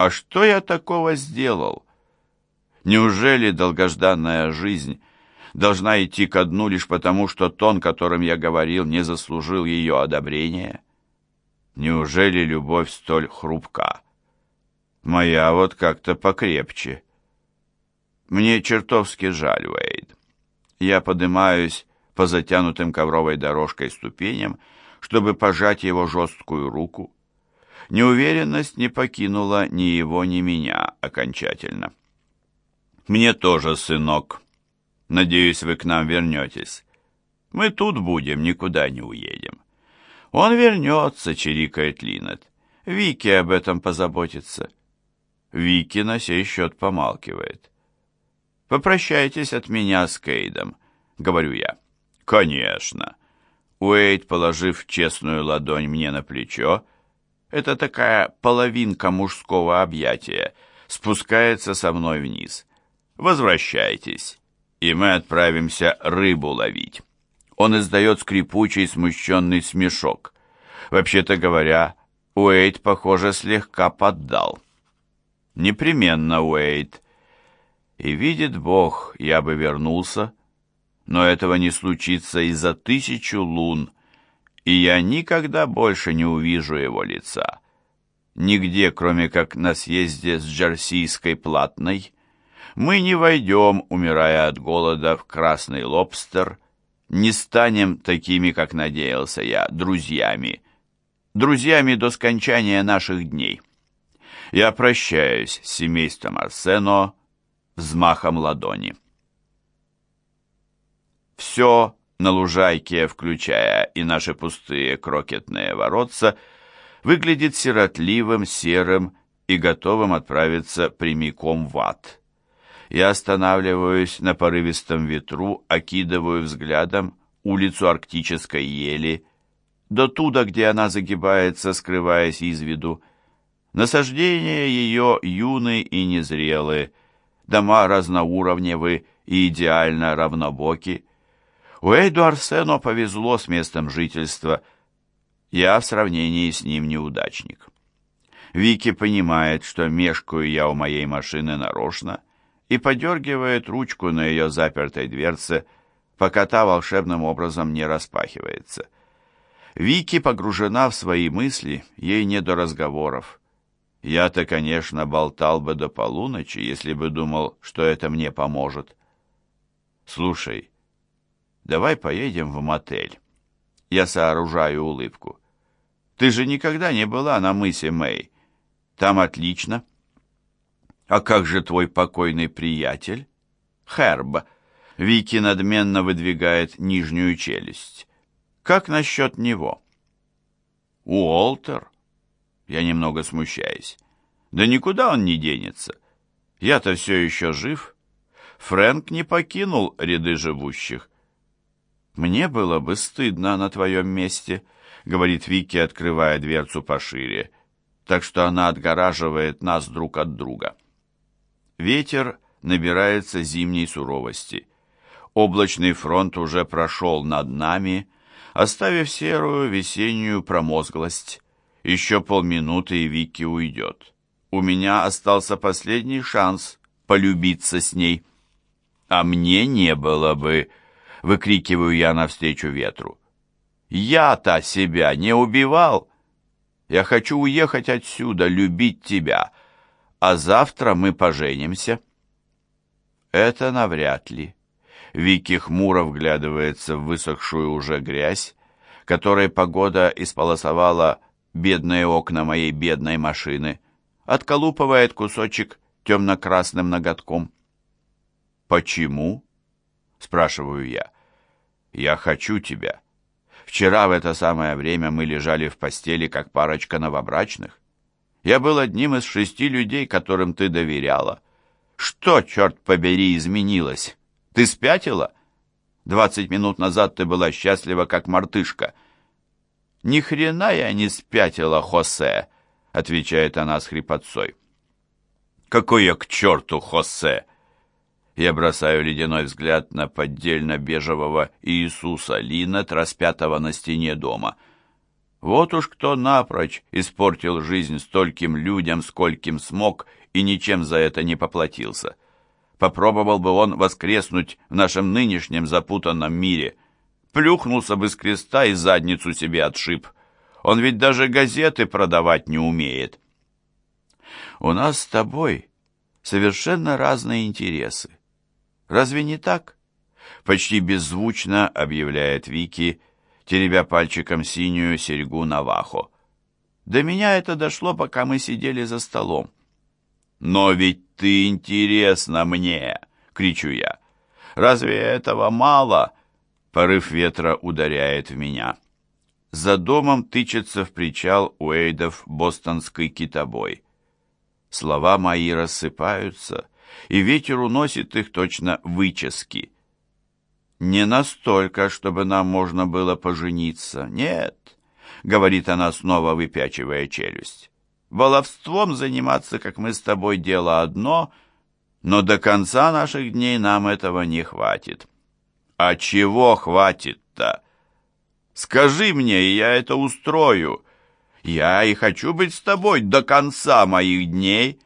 А что я такого сделал? Неужели долгожданная жизнь должна идти ко дну лишь потому, что тон, которым я говорил, не заслужил ее одобрения? Неужели любовь столь хрупка? Моя вот как-то покрепче. Мне чертовски жаль, Уэйд. Я поднимаюсь по затянутым ковровой дорожкой ступеням, чтобы пожать его жесткую руку. Неуверенность не покинула ни его, ни меня окончательно. «Мне тоже, сынок. Надеюсь, вы к нам вернетесь. Мы тут будем, никуда не уедем». «Он вернется», — чирикает Линет. «Вики об этом позаботится». Вики на сей счет помалкивает. «Попрощайтесь от меня с Кейдом», — говорю я. «Конечно». Уэйд, положив честную ладонь мне на плечо, это такая половинка мужского объятия, спускается со мной вниз. «Возвращайтесь, и мы отправимся рыбу ловить». Он издает скрипучий, смущенный смешок. Вообще-то говоря, Уэйд, похоже, слегка поддал. Непременно, Уэйд. И видит Бог, я бы вернулся, но этого не случится и за тысячу лун, и я никогда больше не увижу его лица. Нигде, кроме как на съезде с Джерсийской платной, мы не войдем, умирая от голода, в красный лобстер, не станем такими, как надеялся я, друзьями, друзьями до скончания наших дней. Я прощаюсь с семейством Арсено взмахом ладони. Все на лужайке, включая и наши пустые крокетные воротца, выглядит сиротливым, серым и готовым отправиться прямиком в ад. Я останавливаюсь на порывистом ветру, окидываю взглядом улицу арктической ели, до туда, где она загибается, скрываясь из виду, Насаждения ее юны и незрелые, дома разноуровневы и идеально равнобоки. Уэйду Арсено повезло с местом жительства. Я в сравнении с ним неудачник. Вики понимает, что мешкаю я у моей машины нарочно и подергивает ручку на ее запертой дверце, пока та волшебным образом не распахивается. Вики погружена в свои мысли, ей не до разговоров. Я-то, конечно, болтал бы до полуночи, если бы думал, что это мне поможет. Слушай, давай поедем в мотель. Я сооружаю улыбку. Ты же никогда не была на мысе Мэй. Там отлично. А как же твой покойный приятель? Херб. Вики надменно выдвигает нижнюю челюсть. Как насчет него? Уолтер? Я немного смущаюсь. Да никуда он не денется. Я-то все еще жив. Фрэнк не покинул ряды живущих. Мне было бы стыдно на твоем месте, говорит Вики, открывая дверцу пошире, так что она отгораживает нас друг от друга. Ветер набирается зимней суровости. Облачный фронт уже прошел над нами, оставив серую весеннюю промозглость. Еще полминуты, и Вики уйдет. У меня остался последний шанс полюбиться с ней. А мне не было бы, выкрикиваю я навстречу ветру. Я-то себя не убивал. Я хочу уехать отсюда, любить тебя, а завтра мы поженимся. Это навряд ли. Вики хмуро вглядывается в высохшую уже грязь, которой погода исполосовала бедные окна моей бедной машины, отколупывает кусочек темно-красным ноготком. «Почему?» — спрашиваю я. «Я хочу тебя. Вчера в это самое время мы лежали в постели, как парочка новобрачных. Я был одним из шести людей, которым ты доверяла. Что, черт побери, изменилось? Ты спятила? Двадцать минут назад ты была счастлива, как мартышка». «Ни хрена я не спятила, Хосе», — отвечает она с хрипотцой. «Какой я к черту, Хосе!» Я бросаю ледяной взгляд на поддельно-бежевого Иисуса Линет, распятого на стене дома. Вот уж кто напрочь испортил жизнь стольким людям, скольким смог, и ничем за это не поплатился. Попробовал бы он воскреснуть в нашем нынешнем запутанном мире. Плюхнулся бы с креста и задницу себе отшиб. Он ведь даже газеты продавать не умеет. У нас с тобой совершенно разные интересы. Разве не так? Почти беззвучно объявляет Вики, теребя пальчиком синюю серьгу Навахо. До меня это дошло, пока мы сидели за столом. «Но ведь ты интересна мне!» — кричу я. «Разве этого мало?» Порыв ветра ударяет в меня. За домом тычется в причал Уэйдов бостонский китобой. Слова мои рассыпаются, и ветер уносит их точно вычески. «Не настолько, чтобы нам можно было пожениться. Нет», — говорит она, снова выпячивая челюсть. «Баловством заниматься, как мы с тобой, дело одно, но до конца наших дней нам этого не хватит». «А чего хватит-то? Скажи мне, и я это устрою. Я и хочу быть с тобой до конца моих дней».